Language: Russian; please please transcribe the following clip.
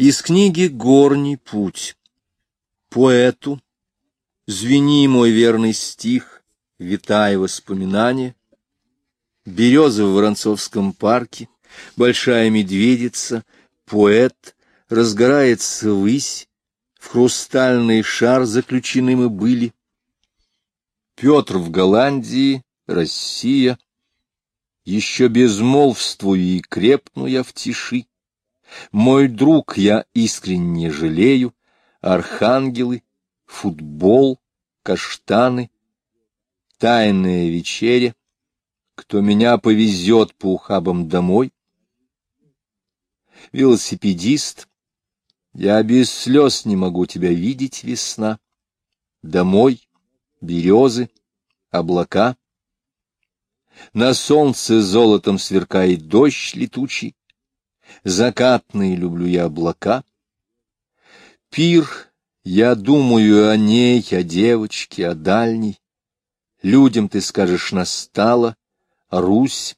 Из книги «Горний путь». Поэту, звени мой верный стих, витая воспоминания, Береза в Воронцовском парке, большая медведица, поэт, разгорается высь, в хрустальный шар заключены мы были. Петр в Голландии, Россия, еще безмолвствую и крепну я в тиши. Мой друг, я искренне жалею, архангелы, футбол, каштаны, тайная вечеря, кто меня повезет по ухабам домой. Велосипедист, я без слез не могу тебя видеть, весна. Домой, березы, облака. На солнце золотом сверкает дождь летучий. Закатные люблю я облака. Пир, я думаю о ней, о девочке, о дальней. Людям ты скажешь настала, Русь,